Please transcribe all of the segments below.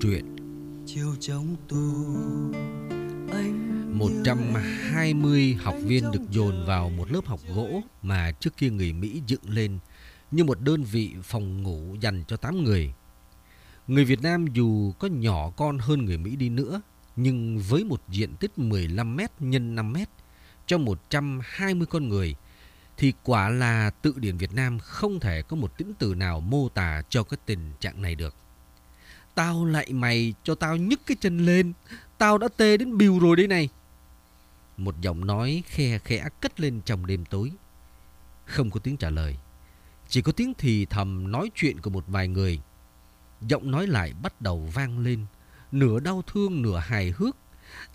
truyện trong tù anh 120 học viên được dồn vào một lớp học gỗ mà trước kia người Mỹ dựng lên như một đơn vị phòng ngủ dành cho 8 người. Người Việt Nam dù có nhỏ con hơn người Mỹ đi nữa, nhưng với một diện tích 15 mét x 5 mét cho 120 con người, thì quả là tự điển Việt Nam không thể có một tính từ nào mô tả cho cái tình trạng này được. Tao lại mày cho tao nhức cái chân lên, tao đã tê đến biêu rồi đây này. Một giọng nói khe khẽ cất lên trong đêm tối. Không có tiếng trả lời. Chỉ có tiếng thì thầm nói chuyện của một vài người. Giọng nói lại bắt đầu vang lên. Nửa đau thương nửa hài hước.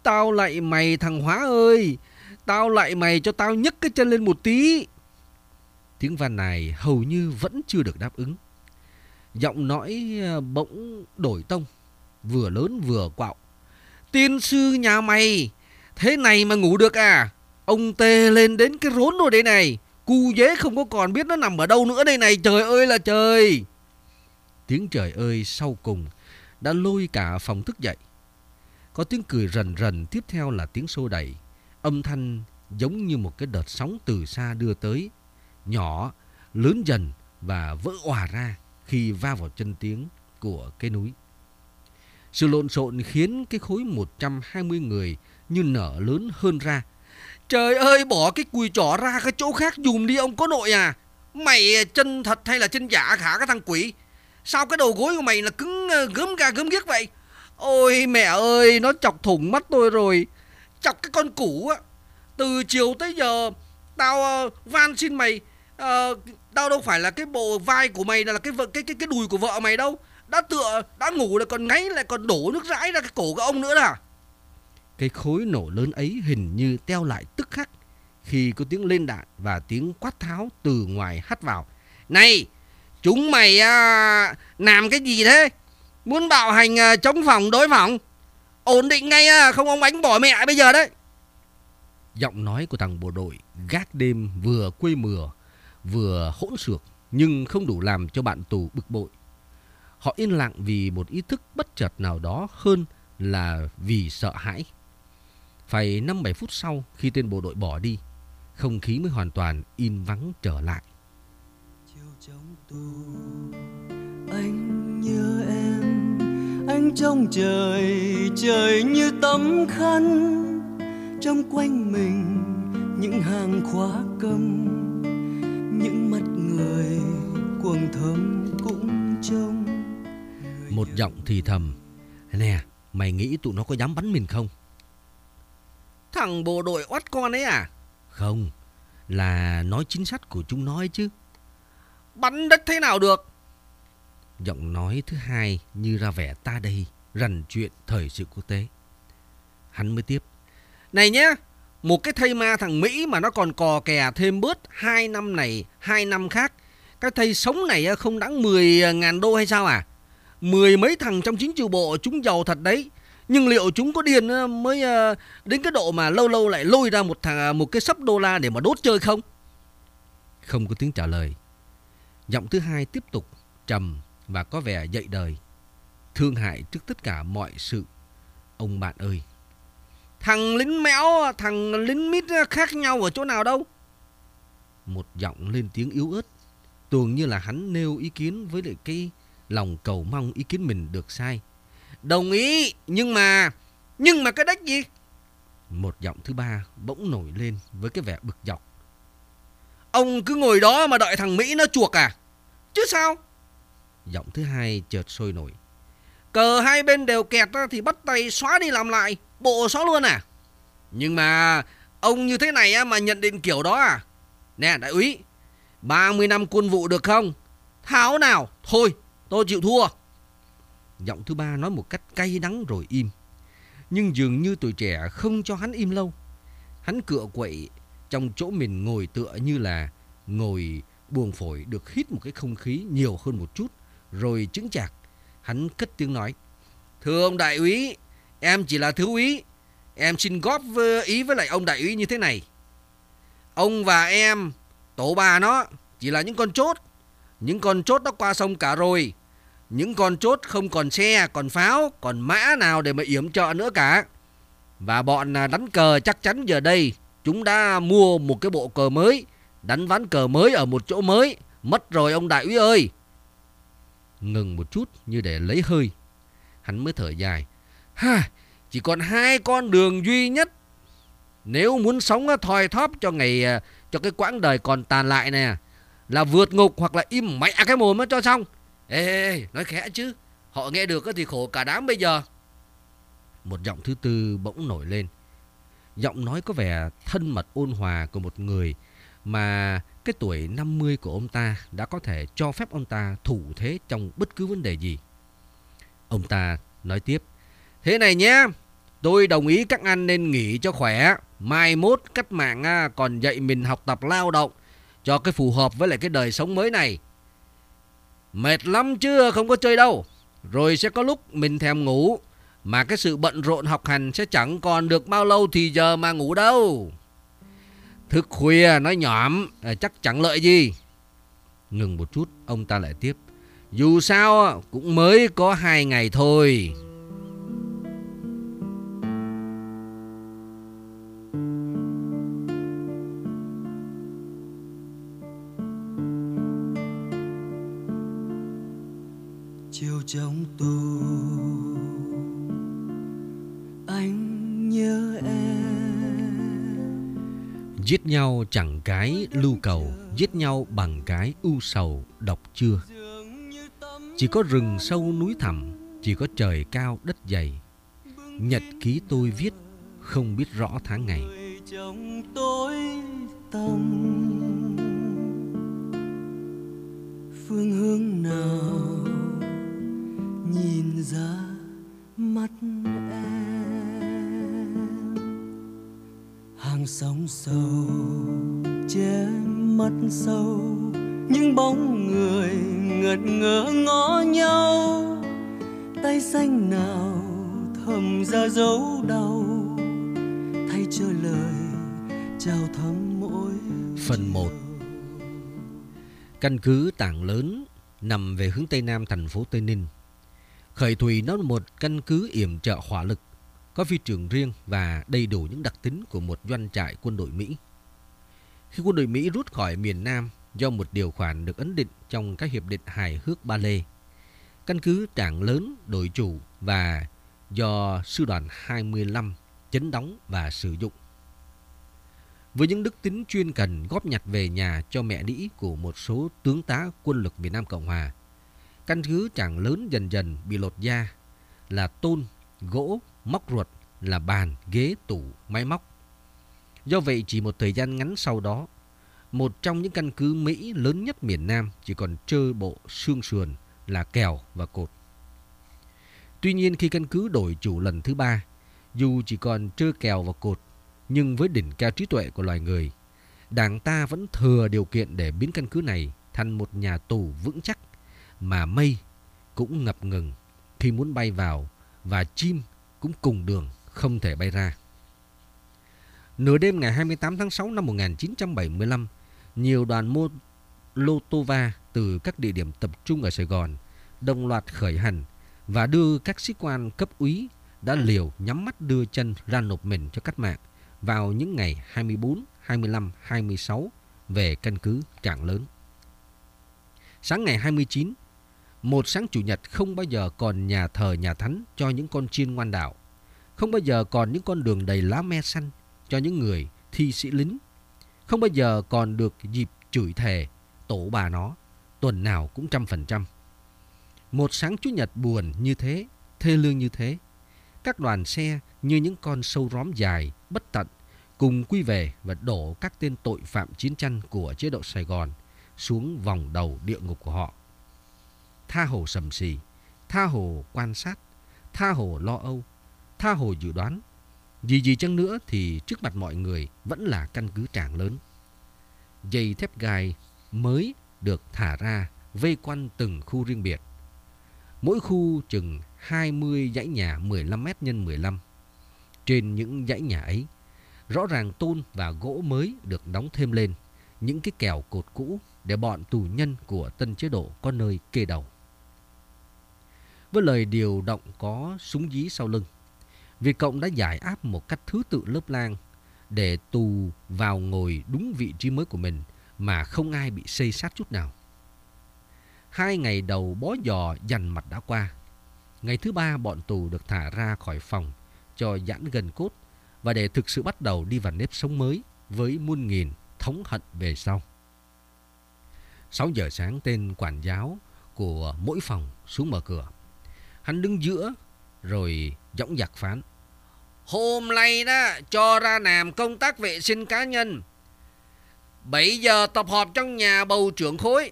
Tao lại mày thằng Hóa ơi. Tao lại mày cho tao nhấc cái chân lên một tí. Tiếng van này hầu như vẫn chưa được đáp ứng. Giọng nói ờ, bỗng đổi tông. Vừa lớn vừa quạo. Tiên sư nhà mày. Thế này mà ngủ được à? Ông tê lên đến cái rốn rồi đây này. Cu dế không có còn biết nó nằm ở đâu nữa đây này. Trời ơi là trời. Tiếng trời ơi sau cùng đã lôi cả phòng thức dậy. Có tiếng cười rần rần tiếp theo là tiếng xô đẩy. Âm thanh giống như một cái đợt sóng từ xa đưa tới. Nhỏ, lớn dần và vỡ òa ra khi va vào chân tiếng của cái núi. Sự lộn xộn khiến cái khối 120 người như nở lớn hơn ra. Trời ơi bỏ cái cùi chỏ ra cái chỗ khác dùm đi ông có nội à. Mày chân thật hay là chân giả khả cái thằng quỷ. Sao cái đầu gối của mày là cứng ờ, gớm ga gớm ghiếc vậy? Ôi mẹ ơi nó chọc thủng mắt tôi rồi. Chọc cái con củ á. Từ chiều tới giờ tao ờ, van xin mày uh, tao đâu phải là cái bộ vai của mày là cái vợ cái cái cái đùi của vợ mày đâu. Đã tựa đã ngủ là còn ngáy lại còn đổ nước rãi ra cái cổ của ông nữa là cái khối nổ lớn ấy hình như teo lại tức khắc khi có tiếng lên đạn và tiếng quát tháo từ ngoài hắt vào. Này chúng mày à, làm cái gì thế? Muốn bạo hành à, chống phòng đối phòng ổn định ngay à, không ông đánh bỏ mẹ bây giờ đấy. Giọng nói của thằng bộ đội gác đêm vừa quê mùa vừa hỗn xược nhưng không đủ làm cho bạn tù bực bội. Họ yên lặng vì một ý thức bất chợt nào đó hơn là vì sợ hãi. Phải 5-7 phút sau khi tên bộ đội bỏ đi, không khí mới hoàn toàn im vắng trở lại. Chiều trong tù, anh nhớ em, anh trong trời, trời như tấm khăn, trong quanh mình những hàng khóa cầm người cuồng thơm cũng trông một giọng thì thầm nè mày nghĩ tụi nó có dám bắn mình không? Thằng bộ đội oắt con ấy à? Không là nói chính sách của chúng nói chứ. Bắn đất thế nào được? Giọng nói thứ hai như ra vẻ ta đây rằn chuyện thời sự quốc tế. Hắn mới tiếp này nhé một cái thây ma thằng Mỹ mà nó còn cò kè thêm bớt hai năm này, hai năm khác. Cái thây sống này ờ, không đáng 10 ờ, ngàn đô hay sao à? Mười mấy thằng trong chính trường bộ chúng giàu thật đấy. Nhưng liệu chúng có điên ờ, mới đến cái độ mà lâu lâu lại lôi ra một thằng một cái sấp đô la để mà đốt chơi không? Không có tiếng trả lời. Giọng thứ hai tiếp tục trầm và có vẻ dậy đời. Thương hại trước tất cả mọi sự. Ông bạn ơi! Thằng lính méo, thằng lính mít khác nhau ở chỗ nào đâu? Một giọng lên tiếng yếu ớt. Tưởng như là hắn nêu ý kiến với lại cái lòng cầu mong ý kiến mình được sai. Đồng ý, nhưng mà... Nhưng mà cái đách gì? Một giọng thứ ba bỗng nổi lên với cái vẻ bực dọc. Ông cứ ngồi đó mà đợi thằng Mỹ nó chuộc à? Chứ sao? Giọng thứ hai chợt sôi nổi. Cờ hai bên đều kẹt thì bắt tay xóa đi làm lại. Bộ xóa luôn à? Nhưng mà ông như thế này mà nhận định kiểu đó à? Nè đại úy, 30 năm quân vụ được không? Tháo nào, thôi, tôi chịu thua. Giọng thứ ba nói một cách cay đắng rồi im. Nhưng dường như tuổi trẻ không cho hắn im lâu. Hắn cựa quậy trong chỗ mình ngồi tựa như là ngồi buồng phổi được hít một cái không khí nhiều hơn một chút. Rồi chứng chạc, hắn cất tiếng nói. Thưa ông đại úy, Em chỉ là thiếu úy. Em xin góp ý với lại ông đại úy như thế này. Ông và em, tổ bà nó, chỉ là những con chốt. Những con chốt đã qua sông cả rồi. Những con chốt không còn xe, còn pháo, còn mã nào để mà yểm trợ nữa cả. Và bọn à, đánh cờ chắc chắn giờ đây chúng đã mua một cái bộ cờ mới, đánh ván cờ mới ở một chỗ mới. Mất rồi ông đại úy ơi. Ngừng một chút như để lấy hơi. Hắn mới thở dài. Ha, chỉ còn hai con đường duy nhất. Nếu muốn sống thòi thóp cho ngày à, cho cái quãng đời còn tàn lại nè là vượt ngục hoặc là im mẹ à, cái mồm cho xong. Ê, ê, nói khẽ chứ. Họ nghe được thì khổ cả đám bây giờ. Một giọng thứ tư bỗng nổi lên. Giọng nói có vẻ thân mật ôn hòa của một người mà cái tuổi 50 của ông ta đã có thể cho phép ông ta thủ thế trong bất cứ vấn đề gì. Ông ta nói tiếp. Thế này nhé, tôi đồng ý các anh nên nghỉ cho khỏe. Mai mốt cách mạng à, còn dạy mình học tập lao động cho cái phù hợp với lại cái đời sống mới này. Mệt lắm chứ không có chơi đâu. Rồi sẽ có lúc mình thèm ngủ. Mà cái sự bận rộn học hành sẽ chẳng còn được bao lâu thì giờ mà ngủ đâu. Thức khuya nói nhõm ờ, chắc chẳng lợi gì. Ngừng một chút, ông ta lại tiếp. Dù sao cũng mới có hai ngày thôi. Nhau chẳng cái lưu cầu, Giết nhau bằng cái ưu sầu độc chưa? Chỉ có rừng sâu núi thẳm, Chỉ có trời cao đất dày. Nhật ký tôi viết, Không biết rõ tháng ngày. Trong tối tăm phương hướng nào nhìn ra mắt em? Sóng sâu che mắt sâu. Những bóng người ngật ngỡ ngó nhau. Tay xanh nào thầm ra dấu đau. Thay cho lời chào thăm mỗi Phần 1 Căn cứ Tảng Lớn nằm về hướng Tây Nam thành phố Tây Ninh. Khởi Thủy nó là một căn cứ yểm trợ hỏa lực, có phi trường riêng và đầy đủ những đặc tính của một doanh trại quân đội Mỹ. Khi quân đội Mỹ rút khỏi miền Nam do một điều khoản được ấn định trong các hiệp định hài hước Ba Lê, căn cứ Tảng Lớn đội chủ và do sư đoàn 25 chấn đóng và sử dụng. Với những đức tính chuyên cần góp nhặt về nhà cho mẹ đĩ của một số tướng tá quân lực miền Nam Cộng Hòa, căn cứ Trảng Lớn dần dần bị lột da là tôn, gỗ, móc ruột là bàn, ghế, tủ, máy móc. Do vậy chỉ một thời gian ngắn sau đó, một trong những căn cứ Mỹ lớn nhất miền Nam chỉ còn trơ bộ xương sườn là kèo và cột. Tuy nhiên khi căn cứ đổi chủ lần thứ ba, dù chỉ còn trơ kèo và cột, nhưng với đỉnh cao trí tuệ của loài người, Đảng ta vẫn thừa điều kiện để biến căn cứ này thành một nhà tù vững chắc mà mây cũng ngập ngừng khi muốn bay vào và chim cũng cùng đường không thể bay ra. Nửa đêm ngày 28 tháng 6 năm 1975, nhiều đoàn mô lotova từ các địa điểm tập trung ở Sài Gòn đồng loạt khởi hành và đưa các sĩ quan cấp úy đã liều nhắm mắt đưa chân ra nộp mình cho cách mạng vào những ngày 24, 25, 26 về căn cứ Trảng Lớn. Sáng ngày 29, một sáng chủ nhật không bao giờ còn nhà thờ nhà thánh cho những con chiên ngoan đạo, không bao giờ còn những con đường đầy lá me xanh cho những người thi sĩ lính, không bao giờ còn được dịp chửi thề tổ bà nó, tuần nào cũng trăm phần trăm. Một sáng chủ nhật buồn như thế, thê lương như thế, các đoàn xe như những con sâu róm dài, bất tận cùng quy về và đổ các tên tội phạm chiến tranh của chế độ Sài Gòn xuống vòng đầu địa ngục của họ. Tha hồ sầm xì, tha hồ quan sát, tha hồ lo âu, tha hồ dự đoán. Gì gì chăng nữa thì trước mặt mọi người vẫn là căn cứ tràng lớn. Dây thép gai mới được thả ra vây quanh từng khu riêng biệt. Mỗi khu chừng 20 dãy nhà 15 m x 15. Trên những dãy nhà ấy Rõ ràng tôn và gỗ mới được đóng thêm lên những cái kèo cột cũ để bọn tù nhân của tân chế độ có nơi kê đầu với lời điều động có súng dí sau lưng. Việt Cộng đã giải áp một cách thứ tự lớp lang để tù vào ngồi đúng vị trí mới của mình mà không ai bị xây sát chút nào. Hai ngày đầu bó giò dằn mặt đã qua. Ngày thứ ba bọn tù được thả ra khỏi phòng cho giãn gần cốt và để thực sự bắt đầu đi vào nếp sống mới với muôn nghìn thống hận về sau. 6 giờ sáng, tên quản giáo của mỗi phòng xuống mở cửa. Hắn đứng giữa rồi dõng dạc phán. Hôm nay đó cho ra làm công tác vệ sinh cá nhân. 7 giờ tập họp trong nhà bầu trưởng khối.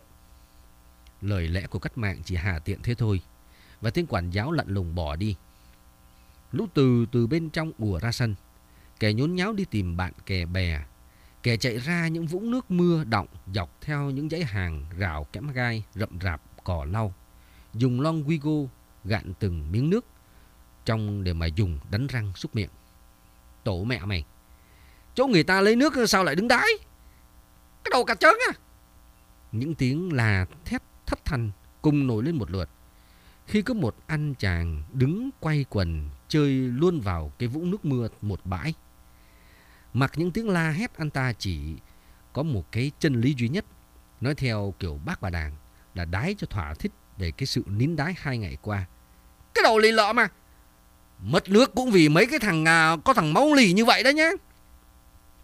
Lời lẽ của cách mạng chỉ hà tiện thế thôi. Và tên quản giáo lặn lùng bỏ đi. Lũ từ từ bên trong ùa ra sân. Kẻ nhốn nháo đi tìm bạn kè bè. Kẻ chạy ra những vũng nước mưa động dọc theo những dãy hàng rào kẽm gai rậm rạp cỏ lau. Dùng lon Wigo gạn từng miếng nước trong để mà dùng đánh răng súc miệng. Tổ mẹ mày. Chỗ người ta lấy nước sao lại đứng đái? Cái đầu cà trớn à? Những tiếng là thét thất thanh cùng nổi lên một lượt. Khi có một anh chàng đứng quay quần, chơi luôn vào cái vũng nước mưa một bãi. Mặc những tiếng la hét anh ta chỉ có một cái chân lý duy nhất. Nói theo kiểu bác bà đàng là đái cho thỏa thích về cái sự nín đái hai ngày qua. Cái đầu lì lọ mà. Mất nước cũng vì mấy cái thằng à, có thằng máu lì như vậy đó nhé.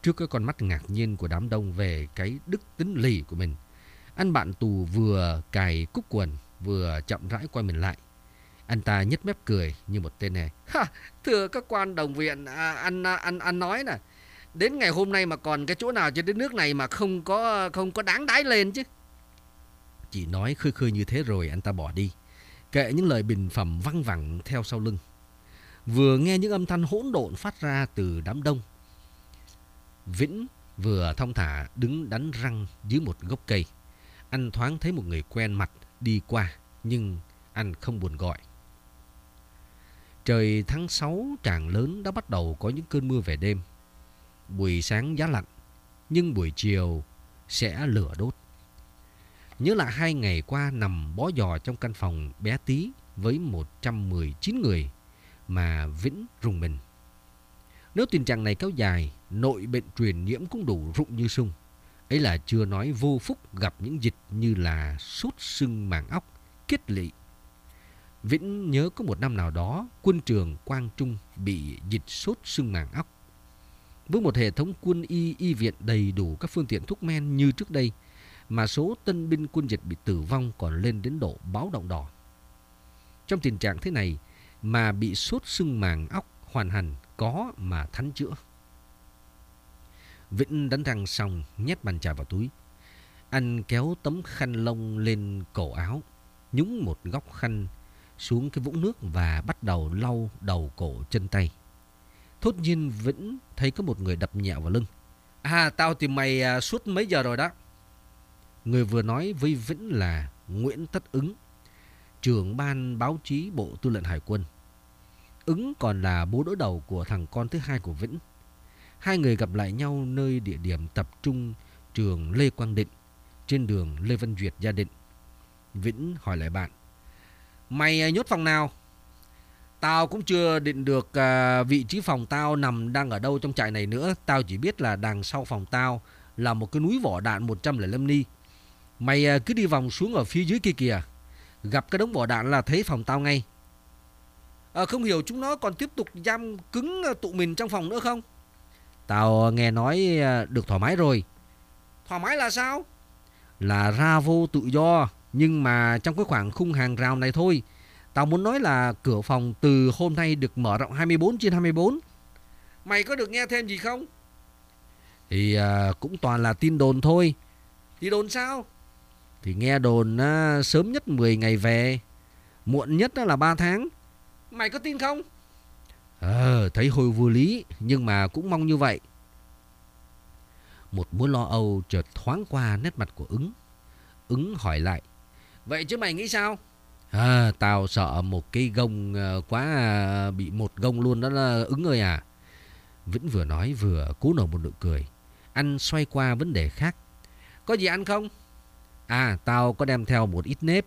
Trước cái con mắt ngạc nhiên của đám đông về cái đức tính lì của mình. Anh bạn tù vừa cài cúc quần vừa chậm rãi quay mình lại. Anh ta nhếch mép cười như một tên này. Ha, thưa các quan đồng viện, à, anh, à, anh anh nói nè, đến ngày hôm nay mà còn cái chỗ nào trên đất nước này mà không có không có đáng đái lên chứ. Chỉ nói khơi khơi như thế rồi anh ta bỏ đi. Kệ những lời bình phẩm văng vẳng theo sau lưng. Vừa nghe những âm thanh hỗn độn phát ra từ đám đông. Vĩnh vừa thong thả đứng đánh răng dưới một gốc cây. Anh thoáng thấy một người quen mặt đi qua, nhưng anh không buồn gọi. Trời tháng 6 tràng lớn đã bắt đầu có những cơn mưa về đêm. Buổi sáng giá lạnh, nhưng buổi chiều sẽ lửa đốt. Nhớ lại hai ngày qua nằm bó giò trong căn phòng bé tí với 119 người mà Vĩnh rùng mình. Nếu tình trạng này kéo dài, nội bệnh truyền nhiễm cũng đủ rụng như sung. Ấy là chưa nói vô phúc gặp những dịch như là sốt sưng màng óc, kết lị. Vĩnh nhớ có một năm nào đó, quân trường Quang Trung bị dịch sốt sưng màng óc. Với một hệ thống quân y y viện đầy đủ các phương tiện thuốc men như trước đây, mà số tân binh quân dịch bị tử vong còn lên đến độ báo động đỏ. Trong tình trạng thế này mà bị sốt sưng màng óc hoàn hành có mà thánh chữa. Vĩnh đánh răng xong nhét bàn trà vào túi. Anh kéo tấm khăn lông lên cổ áo, nhúng một góc khăn xuống cái vũng nước và bắt đầu lau đầu cổ chân tay. Thốt nhiên Vĩnh thấy có một người đập nhẹ vào lưng. À, tao tìm mày à, suốt mấy giờ rồi đó. Người vừa nói với Vĩnh là Nguyễn Tất Ứng, trưởng ban báo chí Bộ Tư lệnh Hải quân. Ứng còn là bố đỡ đầu của thằng con thứ hai của Vĩnh. Hai người gặp lại nhau nơi địa điểm tập trung trường Lê Quang Định trên đường Lê Văn Duyệt Gia Định. Vĩnh hỏi lại bạn. Mày à, nhốt phòng nào? Tao cũng chưa định được à, vị trí phòng tao nằm đang ở đâu trong trại này nữa. Tao chỉ biết là đằng sau phòng tao là một cái núi vỏ đạn 105 ni. Mày à, cứ đi vòng xuống ở phía dưới kia kìa. Gặp cái đống vỏ đạn là thấy phòng tao ngay. À, không hiểu chúng nó còn tiếp tục giam cứng tụ mình trong phòng nữa không? Tao nghe nói được thoải mái rồi. Thoải mái là sao? Là ra vô tự do. Nhưng mà trong cái khoảng khung hàng rào này thôi. Tao muốn nói là cửa phòng từ hôm nay được mở rộng 24 trên 24. Mày có được nghe thêm gì không? Thì à, cũng toàn là tin đồn thôi. Tin đồn sao? Thì nghe đồn sớm nhất 10 ngày về. Muộn nhất là 3 tháng. Mày có tin không? Ờ, thấy hồi vô lý. Nhưng mà cũng mong như vậy. Một mối lo âu chợt thoáng qua nét mặt của ứng. Ứng hỏi lại. Vậy chứ mày nghĩ sao? À, tao sợ một cái gông ờ, quá à, bị một gông luôn đó là ứng ơi à. Vĩnh vừa nói vừa cố nở một nụ cười. Anh xoay qua vấn đề khác. Có gì ăn không? À, tao có đem theo một ít nếp.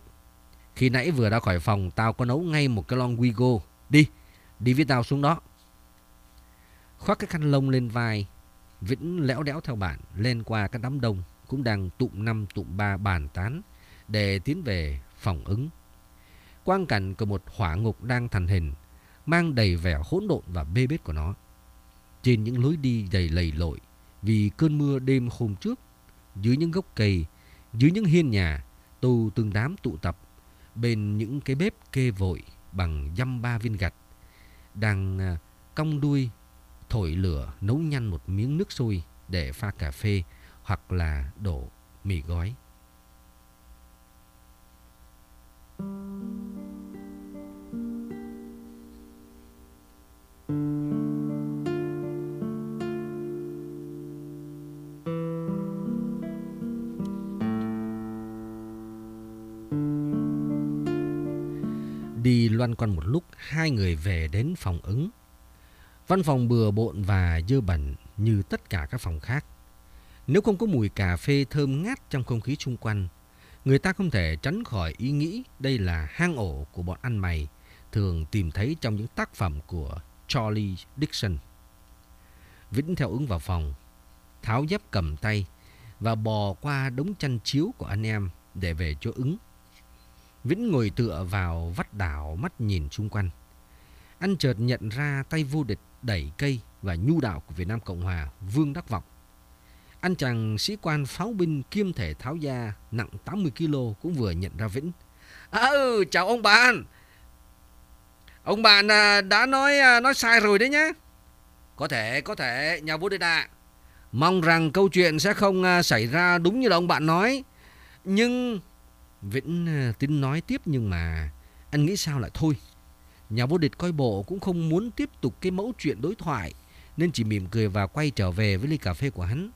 Khi nãy vừa ra khỏi phòng tao có nấu ngay một cái lon Wigo. Đi, đi với tao xuống đó. Khoác cái khăn lông lên vai, Vĩnh lẽo đẽo theo bạn lên qua các đám đông cũng đang tụm năm tụm ba bàn tán để tiến về phòng ứng. Quang cảnh của một hỏa ngục đang thành hình, mang đầy vẻ hỗn độn và bê bết của nó. Trên những lối đi đầy lầy lội vì cơn mưa đêm hôm trước, dưới những gốc cây, dưới những hiên nhà, tù từng đám tụ tập bên những cái bếp kê vội bằng dăm ba viên gạch đang à, cong đuôi thổi lửa nấu nhăn một miếng nước sôi để pha cà phê hoặc là đổ mì gói. Hai người về đến phòng ứng. Văn phòng bừa bộn và dơ bẩn như tất cả các phòng khác. Nếu không có mùi cà phê thơm ngát trong không khí xung quanh, người ta không thể tránh khỏi ý nghĩ đây là hang ổ của bọn ăn mày thường tìm thấy trong những tác phẩm của Charlie Dixon. Vĩnh theo ứng vào phòng, tháo dép cầm tay và bò qua đống chăn chiếu của anh em để về chỗ ứng. Vĩnh ngồi tựa vào vắt đảo mắt nhìn chung quanh. Anh chợt nhận ra tay vô địch đẩy cây và nhu đạo của Việt Nam Cộng Hòa Vương Đắc Vọng. Anh chàng sĩ quan pháo binh kiêm thể tháo da nặng 80kg cũng vừa nhận ra Vĩnh. À, ừ, chào ông bạn. Ông bạn à, đã nói à, nói sai rồi đấy nhá. Có thể, có thể, nhà vô địch ạ. Mong rằng câu chuyện sẽ không à, xảy ra đúng như là ông bạn nói. Nhưng... Vĩnh à, tính nói tiếp nhưng mà anh nghĩ sao lại thôi. Nhà vô địch coi bộ cũng không muốn tiếp tục cái mẫu chuyện đối thoại, nên chỉ mỉm cười và quay trở về với ly cà phê của hắn.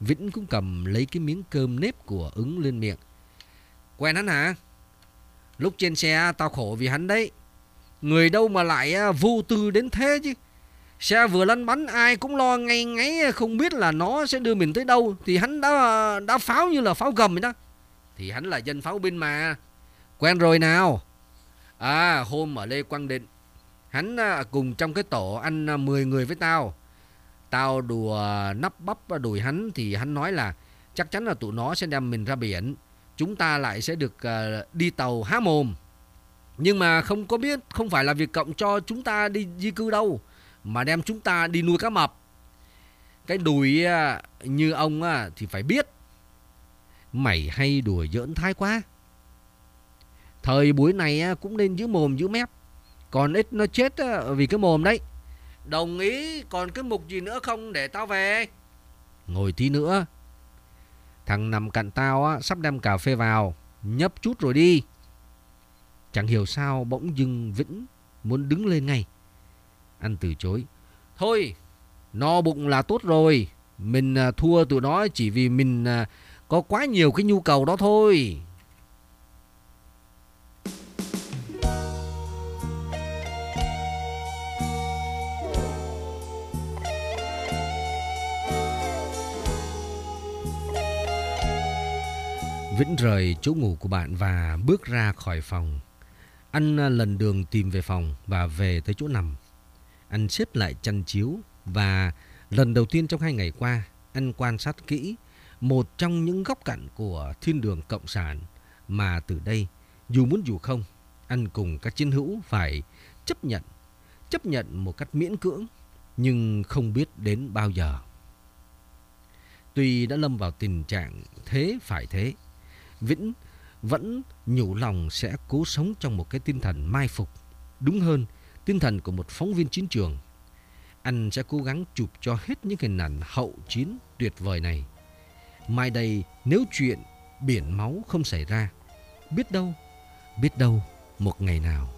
Vĩnh cũng cầm lấy cái miếng cơm nếp của ứng lên miệng. Quen hắn hả? Lúc trên xe tao khổ vì hắn đấy. Người đâu mà lại à, vô tư đến thế chứ. Xe vừa lăn bắn ai cũng lo ngay ngáy, không biết là nó sẽ đưa mình tới đâu. Thì hắn đã à, đã pháo như là pháo gầm vậy đó. Thì hắn là dân pháo binh mà. Quen rồi nào. À hôm ở Lê Quang Định, Hắn à, cùng trong cái tổ ăn à, 10 người với tao. Tao đùa à, nắp bắp đùi hắn Thì hắn nói là Chắc chắn là tụi nó sẽ đem mình ra biển. Chúng ta lại sẽ được đi tàu há mồm. Nhưng mà không có biết, Không phải là việc cộng cho chúng ta đi di cư đâu, Mà đem chúng ta đi nuôi cá mập. Cái đùi như ông thì phải biết. Mày hay đùa giỡn thái quá. Thời buổi này cũng nên giữ mồm giữ mép. Còn ít nó chết vì cái mồm đấy. Đồng ý Còn cái mục gì nữa không? Để tao về. Ngồi tí nữa. Thằng nằm cạnh tao á, sắp đem cà phê vào. Nhấp chút rồi đi. Chẳng hiểu sao bỗng dưng Vĩnh Muốn đứng lên ngay. Anh từ chối. Thôi No bụng là tốt rồi. Mình à, thua tụi nó chỉ vì mình à, có quá nhiều cái nhu cầu đó thôi Vĩnh rời chỗ ngủ của bạn và bước ra khỏi phòng. Anh lần đường tìm về phòng và về tới chỗ nằm. Anh xếp lại chăn chiếu và lần đầu tiên trong hai ngày qua, anh quan sát kỹ một trong những góc cạnh của thiên đường Cộng sản mà từ đây, dù muốn dù không, anh cùng các chiến hữu phải chấp nhận, chấp nhận một cách miễn cưỡng, nhưng không biết đến bao giờ. Tuy đã lâm vào tình trạng thế phải thế, Vĩnh vẫn nhủ lòng sẽ cố sống trong một cái tinh thần mai phục. Đúng hơn, tinh thần của một phóng viên chiến trường. Anh sẽ cố gắng chụp cho hết những hình ảnh hậu chiến tuyệt vời này. Mai đây nếu chuyện biển máu không xảy ra, biết đâu, biết đâu một ngày nào.